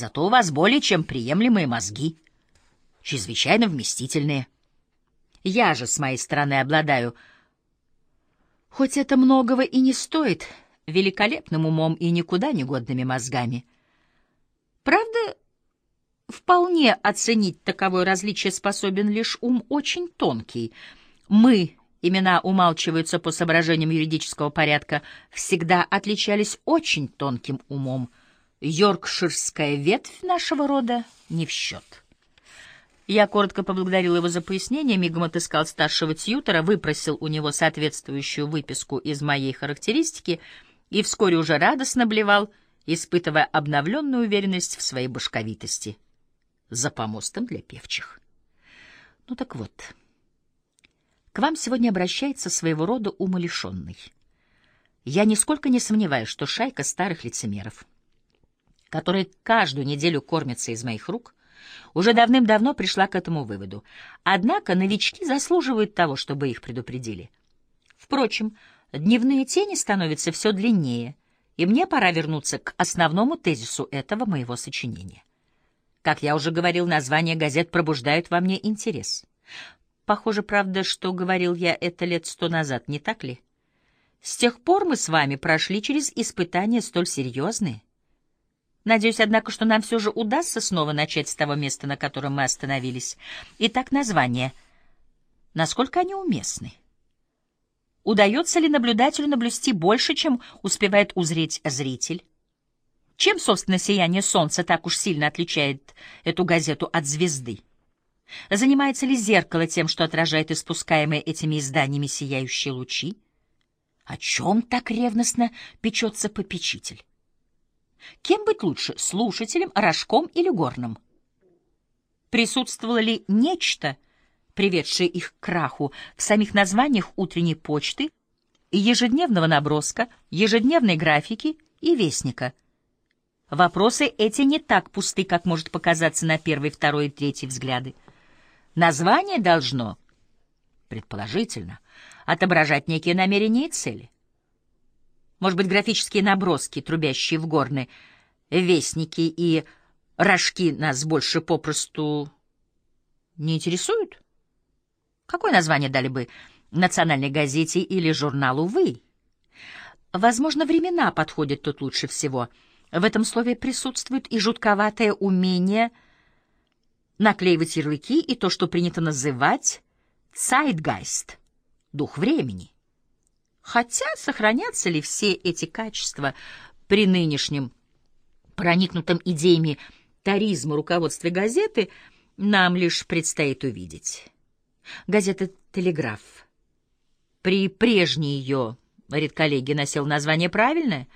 Зато у вас более чем приемлемые мозги, чрезвычайно вместительные. Я же с моей стороны обладаю, хоть это многого и не стоит, великолепным умом и никуда не годными мозгами. Правда, вполне оценить таковое различие способен лишь ум очень тонкий. Мы, имена умалчиваются по соображениям юридического порядка, всегда отличались очень тонким умом. Йоркширская ветвь нашего рода не в счет. Я коротко поблагодарил его за пояснение, мигом отыскал старшего тьютера, выпросил у него соответствующую выписку из моей характеристики и вскоре уже радостно блевал, испытывая обновленную уверенность в своей башковитости. За помостом для певчих. Ну так вот, к вам сегодня обращается своего рода умалишенный. Я нисколько не сомневаюсь, что шайка старых лицемеров, которые каждую неделю кормятся из моих рук — уже давным-давно пришла к этому выводу. Однако новички заслуживают того, чтобы их предупредили. Впрочем, дневные тени становятся все длиннее, и мне пора вернуться к основному тезису этого моего сочинения. Как я уже говорил, названия газет пробуждают во мне интерес. Похоже, правда, что говорил я это лет сто назад, не так ли? С тех пор мы с вами прошли через испытания столь серьезные — Надеюсь, однако, что нам все же удастся снова начать с того места, на котором мы остановились. Итак, название. Насколько они уместны? Удается ли наблюдателю наблюсти больше, чем успевает узреть зритель? Чем, собственно, сияние солнца так уж сильно отличает эту газету от звезды? Занимается ли зеркало тем, что отражает испускаемые этими изданиями сияющие лучи? О чем так ревностно печется попечитель? Кем быть лучше, слушателем, рожком или горным? Присутствовало ли нечто, приведшее их к краху, в самих названиях утренней почты, ежедневного наброска, ежедневной графики и вестника? Вопросы эти не так пусты, как может показаться на первый, второй и третий взгляды. Название должно, предположительно, отображать некие намерения и цели. Может быть, графические наброски, трубящие в горны, вестники и рожки нас больше попросту не интересуют? Какое название дали бы национальной газете или журналу «Вы»? Возможно, времена подходят тут лучше всего. В этом слове присутствует и жутковатое умение наклеивать ярлыки, и то, что принято называть «цайтгайст» — дух времени. Хотя сохранятся ли все эти качества при нынешнем проникнутом идеями таризма руководстве газеты, нам лишь предстоит увидеть. Газета «Телеграф». При прежней ее редколлегии носил название правильное.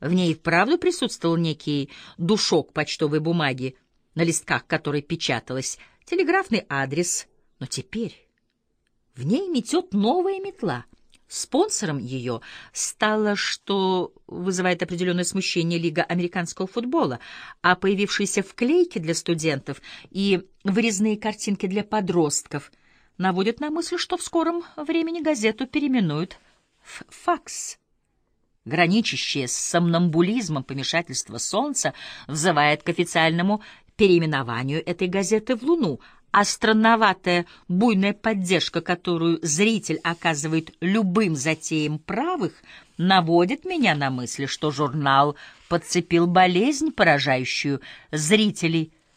В ней вправду присутствовал некий душок почтовой бумаги, на листках которой печаталось телеграфный адрес. Но теперь в ней метет новая метла — Спонсором ее стало, что вызывает определенное смущение Лига американского футбола, а появившиеся вклейки для студентов и вырезные картинки для подростков наводят на мысль, что в скором времени газету переименуют в «Факс». Граничащее с сомнамбулизмом помешательство солнца взывает к официальному переименованию этой газеты в «Луну», а странноватая буйная поддержка, которую зритель оказывает любым затеям правых, наводит меня на мысль, что журнал подцепил болезнь, поражающую зрителей